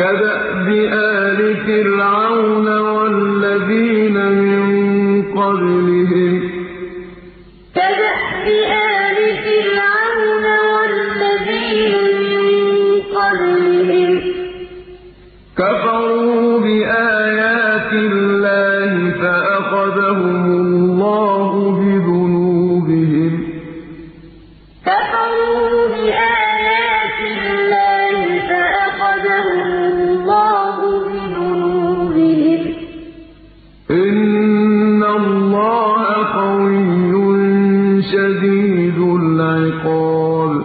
كَدَأْبِ آلِ فِرْعَوْنَ وَالَّذِينَ مِن قَبْلِهِمْ ۚ. كَفَرُوا بِآيَاتِ اللَّهِ فَأَخَذَهُمُ اللَّهُ بِذُنُوبِهِمْ ۗ. كَفَرُوا اللَّهُ قوي شديد العقاب.